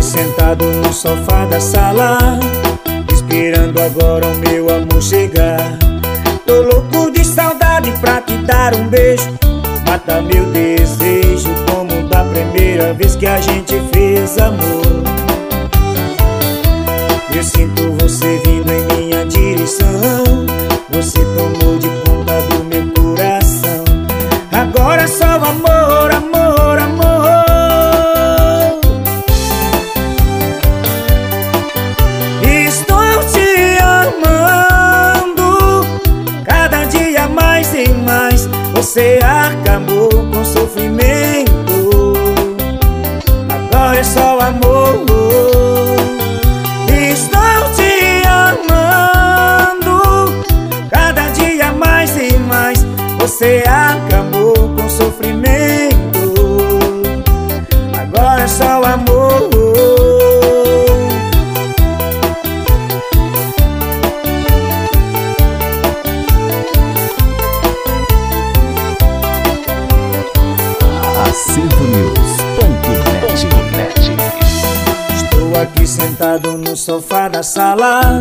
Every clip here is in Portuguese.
Sentado no sofá da sala Esperando agora o meu amor chegar. Tô louco de saudade pra te dar um beijo. Mata meu da primeira vez que a gente fez amor. Eu sinto você vindo em minha direção. Você tomou de conta do meu coração. Agora é só amor, amor, amor. Estou te amando. Cada dia mais e mais. Você acabou com sofrimento. Agora é só amor. Estou te amando. Cada dia mais e mais Você acabou com sofrimento sentado no sofá da sala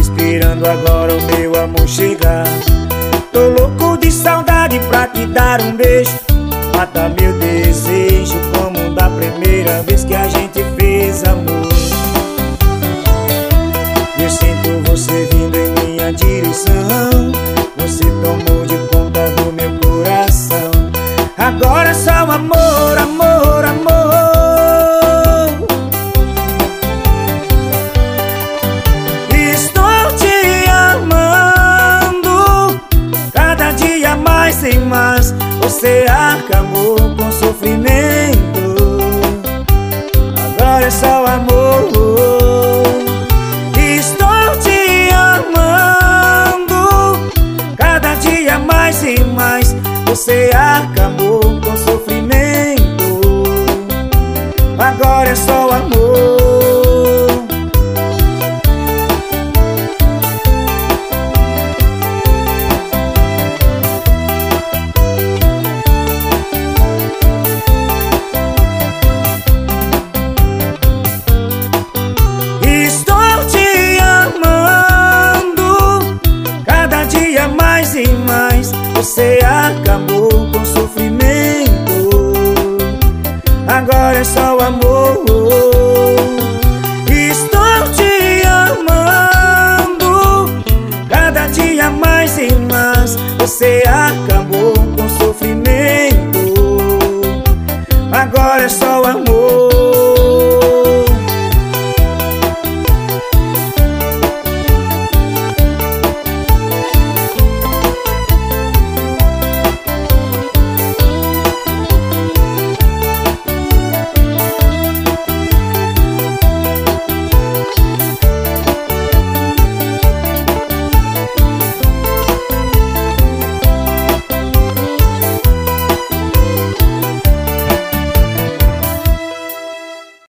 Esperando agora o meu amor chegar. Tô louco de saudade pra te dar um beijo. Mata meu desejo como da primeira vez que a gente fez amor. Eu sinto você vindo em minha direção. Você tomou de conta do meu coração. Agora é só amor, amor, amor Você acabou com sofrimento. Agora é só amor. Estou te amando. Cada dia mais e mais Você acabou